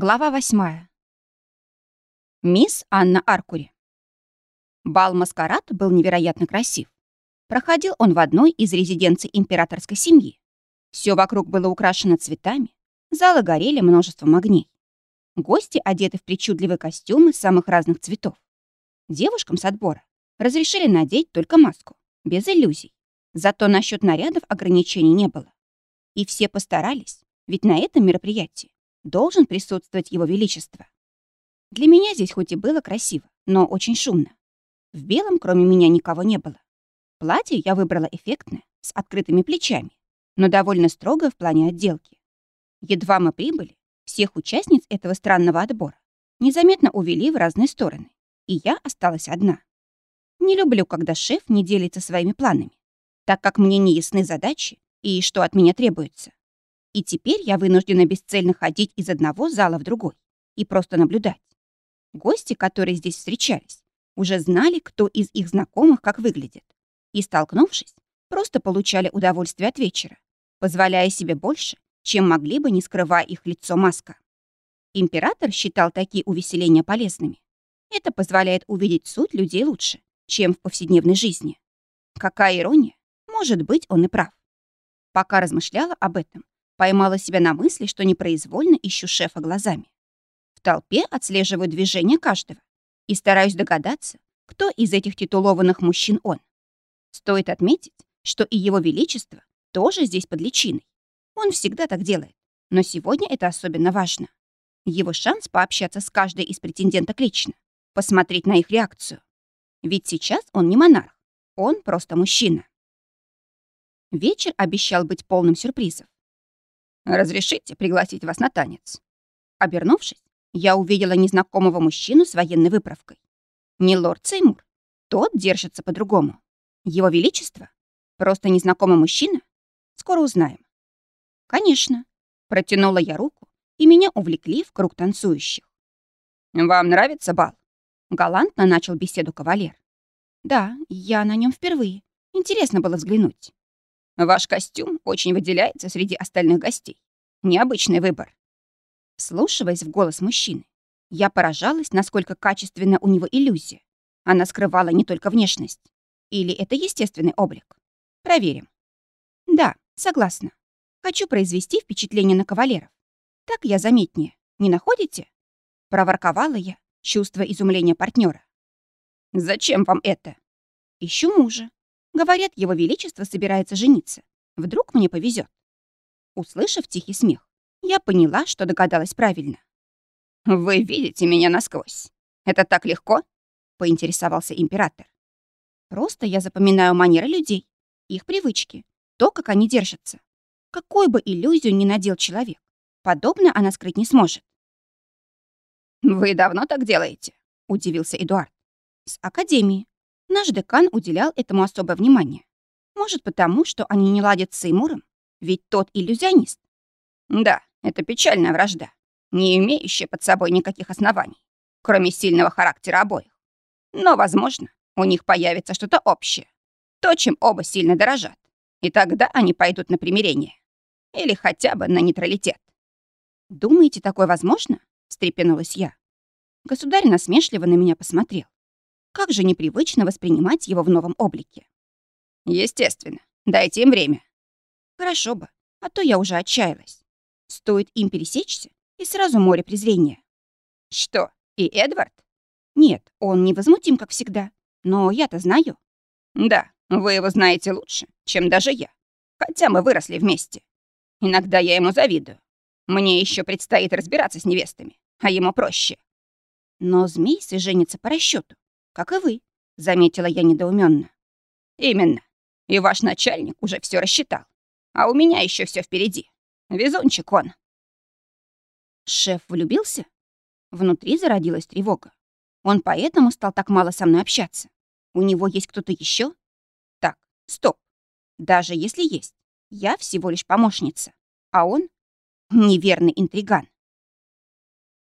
Глава восьмая. Мисс Анна Аркури. Бал-маскарад был невероятно красив. Проходил он в одной из резиденций императорской семьи. Все вокруг было украшено цветами, залы горели множеством огней. Гости одеты в причудливые костюмы самых разных цветов. Девушкам с отбора разрешили надеть только маску, без иллюзий. Зато насчет нарядов ограничений не было. И все постарались, ведь на этом мероприятии должен присутствовать его величество. Для меня здесь хоть и было красиво, но очень шумно. В белом кроме меня никого не было. Платье я выбрала эффектное, с открытыми плечами, но довольно строгое в плане отделки. Едва мы прибыли, всех участниц этого странного отбора незаметно увели в разные стороны, и я осталась одна. Не люблю, когда шеф не делится своими планами, так как мне не ясны задачи и что от меня требуется. И теперь я вынуждена бесцельно ходить из одного зала в другой и просто наблюдать. Гости, которые здесь встречались, уже знали, кто из их знакомых как выглядит. И, столкнувшись, просто получали удовольствие от вечера, позволяя себе больше, чем могли бы, не скрывая их лицо маска. Император считал такие увеселения полезными. Это позволяет увидеть суть людей лучше, чем в повседневной жизни. Какая ирония, может быть, он и прав. Пока размышляла об этом, Поймала себя на мысли, что непроизвольно ищу шефа глазами. В толпе отслеживаю движение каждого и стараюсь догадаться, кто из этих титулованных мужчин он. Стоит отметить, что и его величество тоже здесь под личиной. Он всегда так делает, но сегодня это особенно важно. Его шанс пообщаться с каждой из претенденток лично, посмотреть на их реакцию. Ведь сейчас он не монарх, он просто мужчина. Вечер обещал быть полным сюрпризов. «Разрешите пригласить вас на танец?» Обернувшись, я увидела незнакомого мужчину с военной выправкой. Не лорд Сеймур. Тот держится по-другому. Его Величество? Просто незнакомый мужчина? Скоро узнаем. Конечно. Протянула я руку, и меня увлекли в круг танцующих. «Вам нравится бал?» Галантно начал беседу кавалер. «Да, я на нем впервые. Интересно было взглянуть». Ваш костюм очень выделяется среди остальных гостей. Необычный выбор. Слушиваясь в голос мужчины, я поражалась, насколько качественна у него иллюзия. Она скрывала не только внешность. Или это естественный облик? Проверим. Да, согласна. Хочу произвести впечатление на кавалеров. Так я заметнее. Не находите? Проворковала я, чувство изумления партнера. Зачем вам это? Ищу мужа. Говорят, его величество собирается жениться. Вдруг мне повезет. Услышав тихий смех, я поняла, что догадалась правильно. «Вы видите меня насквозь. Это так легко?» — поинтересовался император. «Просто я запоминаю манеры людей, их привычки, то, как они держатся. Какую бы иллюзию ни надел человек, подобное она скрыть не сможет». «Вы давно так делаете?» — удивился Эдуард. «С Академии. Наш декан уделял этому особое внимание. Может, потому, что они не ладят с Сеймуром? Ведь тот иллюзионист. Да, это печальная вражда, не имеющая под собой никаких оснований, кроме сильного характера обоих. Но, возможно, у них появится что-то общее, то, чем оба сильно дорожат. И тогда они пойдут на примирение. Или хотя бы на нейтралитет. «Думаете, такое возможно?» — встрепенулась я. Государь насмешливо на меня посмотрел. Как же непривычно воспринимать его в новом облике. Естественно. Дайте им время. Хорошо бы, а то я уже отчаялась. Стоит им пересечься, и сразу море презрения. Что, и Эдвард? Нет, он невозмутим, как всегда. Но я-то знаю. Да, вы его знаете лучше, чем даже я. Хотя мы выросли вместе. Иногда я ему завидую. Мне еще предстоит разбираться с невестами, а ему проще. Но змей женится по расчету как и вы», — заметила я недоуменно. «Именно. И ваш начальник уже все рассчитал. А у меня еще все впереди. Везунчик он». Шеф влюбился? Внутри зародилась тревога. Он поэтому стал так мало со мной общаться. У него есть кто-то еще? Так, стоп. Даже если есть, я всего лишь помощница. А он — неверный интриган.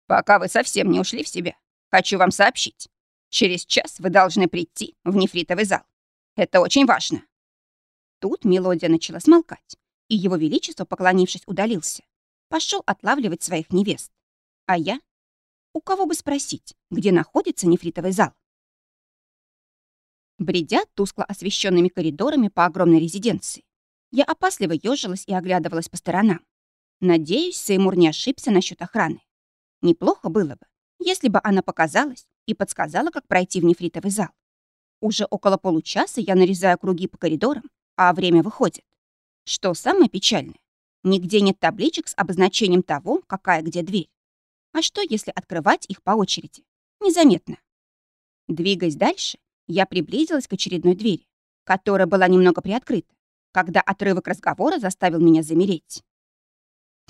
Пока вы совсем не ушли в себя, хочу вам сообщить. Через час вы должны прийти в нефритовый зал. Это очень важно». Тут мелодия начала смолкать, и его величество, поклонившись, удалился. Пошел отлавливать своих невест. А я? У кого бы спросить, где находится нефритовый зал? Бредя тускло освещенными коридорами по огромной резиденции, я опасливо ежилась и оглядывалась по сторонам. Надеюсь, Сеймур не ошибся насчет охраны. Неплохо было бы, если бы она показалась и подсказала, как пройти в нефритовый зал. Уже около получаса я нарезаю круги по коридорам, а время выходит. Что самое печальное, нигде нет табличек с обозначением того, какая где дверь. А что, если открывать их по очереди? Незаметно. Двигаясь дальше, я приблизилась к очередной двери, которая была немного приоткрыта, когда отрывок разговора заставил меня замереть.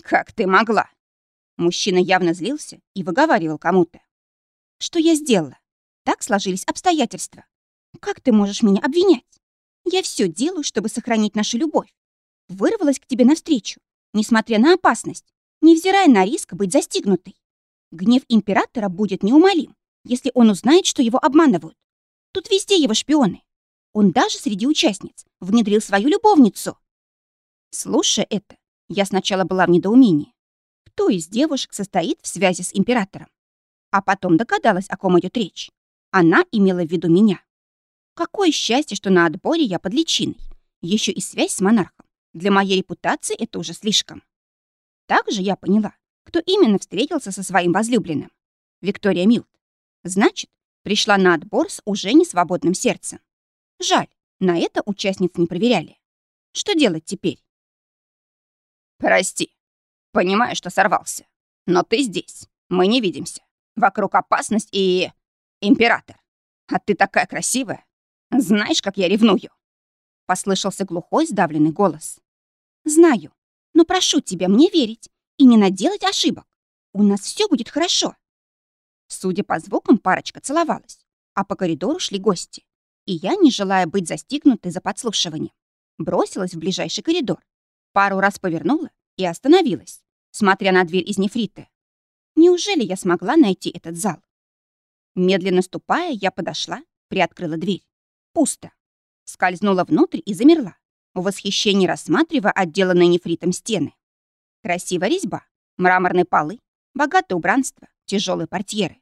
«Как ты могла?» Мужчина явно злился и выговаривал кому-то. «Что я сделала? Так сложились обстоятельства. Как ты можешь меня обвинять? Я все делаю, чтобы сохранить нашу любовь. Вырвалась к тебе навстречу, несмотря на опасность, невзирая на риск быть застигнутой. Гнев императора будет неумолим, если он узнает, что его обманывают. Тут везде его шпионы. Он даже среди участниц внедрил свою любовницу. Слушая это, я сначала была в недоумении. Кто из девушек состоит в связи с императором? А потом догадалась, о ком идет речь. Она имела в виду меня. Какое счастье, что на отборе я под личиной. Еще и связь с монархом. Для моей репутации это уже слишком. Также я поняла, кто именно встретился со своим возлюбленным. Виктория Милт. Значит, пришла на отбор с уже не свободным сердцем. Жаль, на это участниц не проверяли. Что делать теперь? Прости. Понимаю, что сорвался. Но ты здесь. Мы не видимся. Вокруг опасность и... Император. А ты такая красивая. Знаешь, как я ревную?» Послышался глухой, сдавленный голос. «Знаю, но прошу тебя мне верить и не наделать ошибок. У нас все будет хорошо». Судя по звукам, парочка целовалась, а по коридору шли гости. И я, не желая быть застигнутой за подслушиванием, бросилась в ближайший коридор, пару раз повернула и остановилась, смотря на дверь из нефрита. Неужели я смогла найти этот зал? Медленно ступая, я подошла, приоткрыла дверь. Пусто. Скользнула внутрь и замерла, в восхищении рассматривая отделанные нефритом стены. Красивая резьба, мраморные полы, богатое убранство, тяжелые портьеры.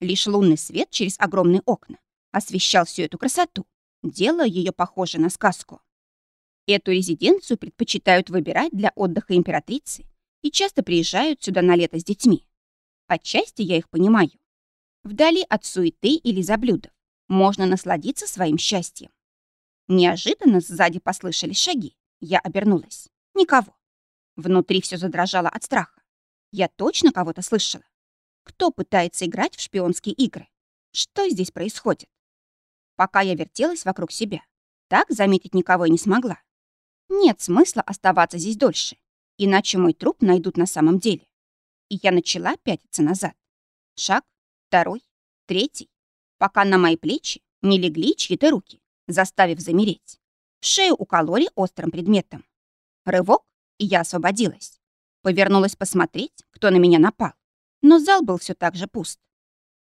Лишь лунный свет через огромные окна освещал всю эту красоту, делая ее похожей на сказку. Эту резиденцию предпочитают выбирать для отдыха императрицы и часто приезжают сюда на лето с детьми. Отчасти я их понимаю. Вдали от суеты или заблюдов можно насладиться своим счастьем. Неожиданно сзади послышались шаги. Я обернулась. Никого. Внутри все задрожало от страха. Я точно кого-то слышала. Кто пытается играть в шпионские игры? Что здесь происходит? Пока я вертелась вокруг себя, так заметить никого и не смогла. Нет смысла оставаться здесь дольше, иначе мой труп найдут на самом деле. И я начала пятиться назад. Шаг, второй, третий пока на мои плечи не легли чьи-то руки, заставив замереть. В шею укололи острым предметом. Рывок, и я освободилась. Повернулась посмотреть, кто на меня напал. Но зал был все так же пуст.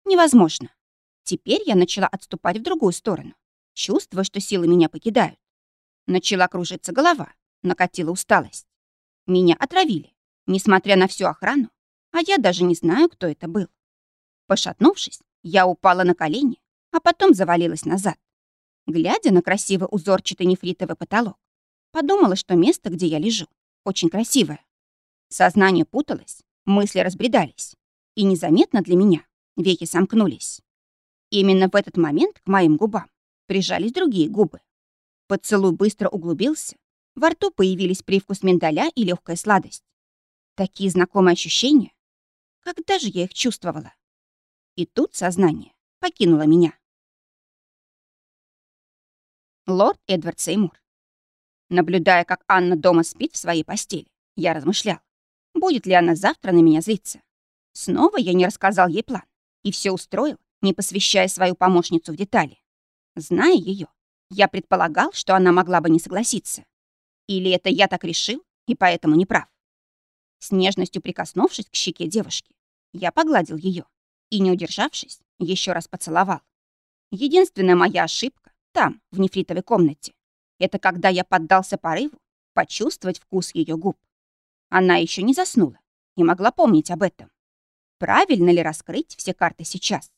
Невозможно. Теперь я начала отступать в другую сторону, чувствуя, что силы меня покидают. Начала кружиться голова, накатила усталость. Меня отравили, несмотря на всю охрану, а я даже не знаю, кто это был. Пошатнувшись, я упала на колени, а потом завалилась назад. Глядя на красивый узорчатый нефритовый потолок, подумала, что место, где я лежу, очень красивое. Сознание путалось, мысли разбредались, и незаметно для меня веки сомкнулись. Именно в этот момент к моим губам прижались другие губы. Поцелуй быстро углубился, во рту появились привкус миндаля и легкая сладость. Такие знакомые ощущения. Когда же я их чувствовала? И тут сознание покинуло меня. Лорд Эдвард Сеймур. Наблюдая, как Анна дома спит в своей постели, я размышлял, будет ли она завтра на меня злиться. Снова я не рассказал ей план и все устроил, не посвящая свою помощницу в детали. Зная ее, я предполагал, что она могла бы не согласиться. Или это я так решил и поэтому не прав. С нежностью прикоснувшись к щеке девушки, я погладил ее и, не удержавшись, еще раз поцеловал. Единственная моя ошибка там, в нефритовой комнате, это когда я поддался порыву почувствовать вкус ее губ. Она еще не заснула и могла помнить об этом. Правильно ли раскрыть все карты сейчас?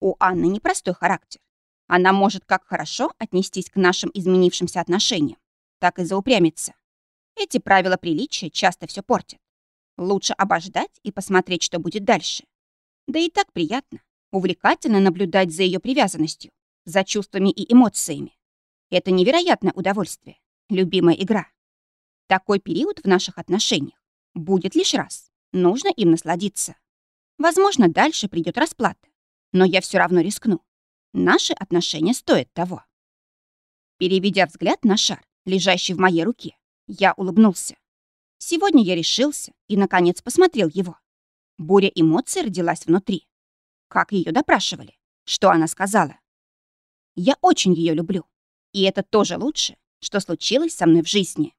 У Анны непростой характер. Она может как хорошо отнестись к нашим изменившимся отношениям, так и заупрямиться. Эти правила приличия часто все портят. Лучше обождать и посмотреть, что будет дальше. Да и так приятно, увлекательно наблюдать за ее привязанностью, за чувствами и эмоциями. Это невероятное удовольствие, любимая игра. Такой период в наших отношениях будет лишь раз. Нужно им насладиться. Возможно, дальше придет расплата, но я все равно рискну. Наши отношения стоят того. Переведя взгляд на шар, лежащий в моей руке, я улыбнулся. Сегодня я решился и, наконец, посмотрел его. Буря эмоций родилась внутри. Как ее допрашивали? Что она сказала? Я очень ее люблю. И это тоже лучше, что случилось со мной в жизни.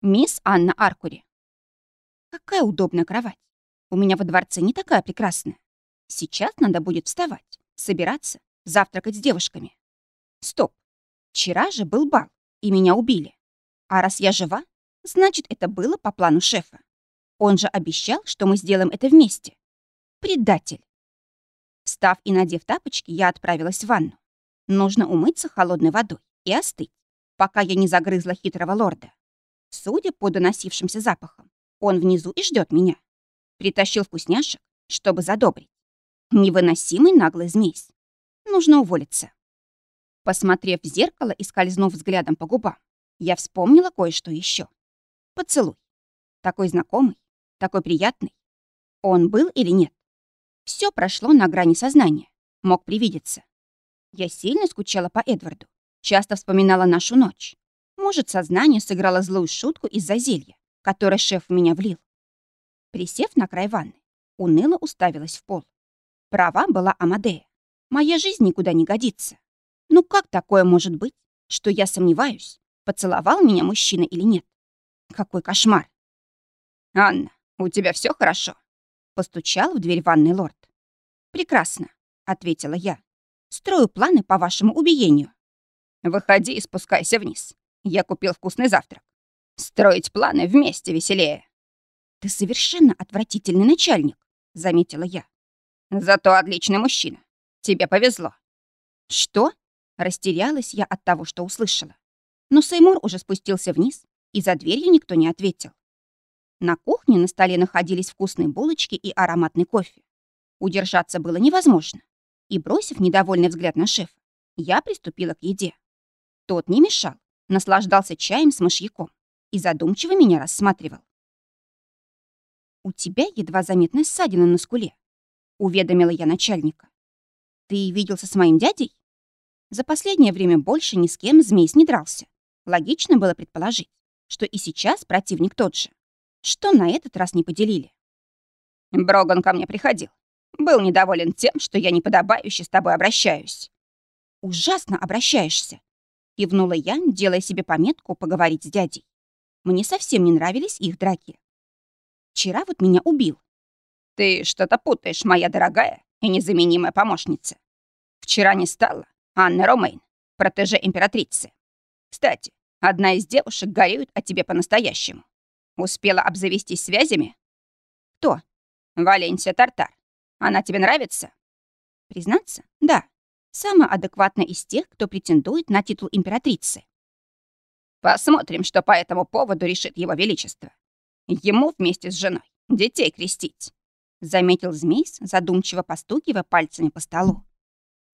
Мисс Анна Аркури. Какая удобная кровать. У меня во дворце не такая прекрасная. Сейчас надо будет вставать, собираться, завтракать с девушками. Стоп. Вчера же был бал, и меня убили. А раз я жива, значит, это было по плану шефа. Он же обещал, что мы сделаем это вместе. Предатель. Встав и надев тапочки, я отправилась в ванну. Нужно умыться холодной водой и остыть, пока я не загрызла хитрого лорда. Судя по доносившимся запахам, он внизу и ждет меня. Притащил вкусняшек, чтобы задобрить. Невыносимый наглый змей. Нужно уволиться. Посмотрев в зеркало и скользнув взглядом по губам, я вспомнила кое-что еще. Поцелуй. Такой знакомый, такой приятный. Он был или нет? Все прошло на грани сознания. Мог привидеться. Я сильно скучала по Эдварду. Часто вспоминала нашу ночь. Может, сознание сыграло злую шутку из-за зелья, которое шеф в меня влил. Присев на край ванны, уныло уставилась в пол. Права была Амадея. Моя жизнь никуда не годится. Ну как такое может быть, что я сомневаюсь, поцеловал меня мужчина или нет? Какой кошмар. «Анна, у тебя все хорошо?» Постучал в дверь ванной лорд. «Прекрасно», — ответила я. «Строю планы по вашему убиению». «Выходи и спускайся вниз. Я купил вкусный завтрак. Строить планы вместе веселее». «Ты совершенно отвратительный начальник», — заметила я. Зато отличный мужчина. Тебе повезло». «Что?» Растерялась я от того, что услышала. Но Сеймур уже спустился вниз, и за дверью никто не ответил. На кухне на столе находились вкусные булочки и ароматный кофе. Удержаться было невозможно. И, бросив недовольный взгляд на шефа, я приступила к еде. Тот не мешал, наслаждался чаем с мышьяком и задумчиво меня рассматривал. «У тебя едва заметная ссадина на скуле», — уведомила я начальника. «Ты виделся с моим дядей?» За последнее время больше ни с кем змей не дрался. Логично было предположить, что и сейчас противник тот же. Что на этот раз не поделили? Броган ко мне приходил. Был недоволен тем, что я неподобающе с тобой обращаюсь. Ужасно обращаешься. Кивнула я, делая себе пометку поговорить с дядей. Мне совсем не нравились их драки. Вчера вот меня убил. Ты что-то путаешь, моя дорогая и незаменимая помощница. Вчера не стало Анны Ромейн, протеже императрицы. Кстати, одна из девушек горюет о тебе по-настоящему. Успела обзавестись связями? Кто? Валенсия Тартар. Она тебе нравится? Признаться, да. Самая адекватная из тех, кто претендует на титул императрицы. Посмотрим, что по этому поводу решит его величество. Ему вместе с женой детей крестить. — заметил змей, задумчиво постукивая пальцами по столу.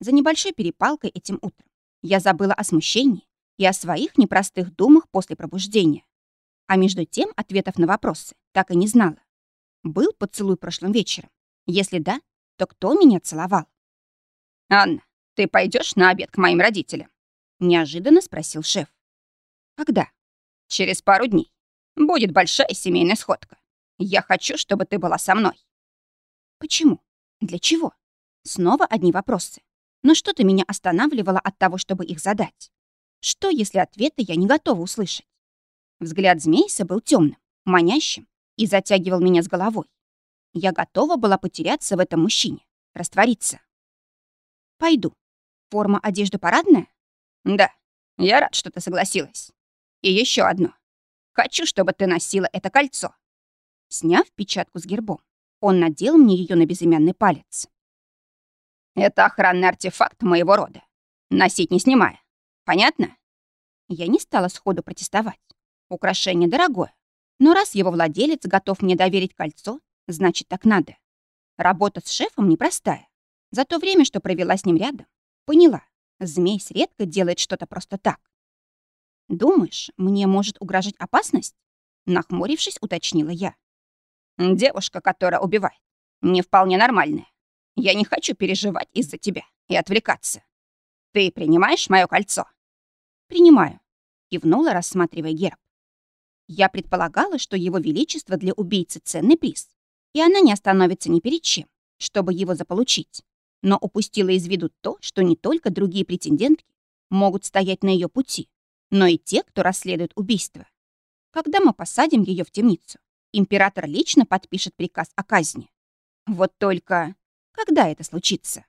За небольшой перепалкой этим утром я забыла о смущении и о своих непростых думах после пробуждения. А между тем ответов на вопросы так и не знала. Был поцелуй прошлым вечером? Если да, то кто меня целовал? «Анна, ты пойдешь на обед к моим родителям?» — неожиданно спросил шеф. «Когда?» «Через пару дней. Будет большая семейная сходка. Я хочу, чтобы ты была со мной». Почему? Для чего? Снова одни вопросы. Но что-то меня останавливало от того, чтобы их задать. Что, если ответы я не готова услышать? Взгляд Змейса был темным, манящим и затягивал меня с головой. Я готова была потеряться в этом мужчине, раствориться. Пойду. Форма одежды парадная? Да, я рад, что ты согласилась. И еще одно. Хочу, чтобы ты носила это кольцо. Сняв печатку с гербом, он надел мне ее на безымянный палец. «Это охранный артефакт моего рода. Носить не снимая. Понятно?» Я не стала сходу протестовать. Украшение дорогое. Но раз его владелец готов мне доверить кольцо, значит, так надо. Работа с шефом непростая. За то время, что провела с ним рядом, поняла, змей редко делает что-то просто так. «Думаешь, мне может угрожать опасность?» Нахмурившись, уточнила я. «Девушка, которая убивает, не вполне нормальная. Я не хочу переживать из-за тебя и отвлекаться. Ты принимаешь мое кольцо?» «Принимаю», — кивнула, рассматривая герб. Я предполагала, что его величество для убийцы ценный приз, и она не остановится ни перед чем, чтобы его заполучить. Но упустила из виду то, что не только другие претендентки могут стоять на ее пути, но и те, кто расследует убийство. Когда мы посадим ее в темницу, император лично подпишет приказ о казни. Вот только когда это случится?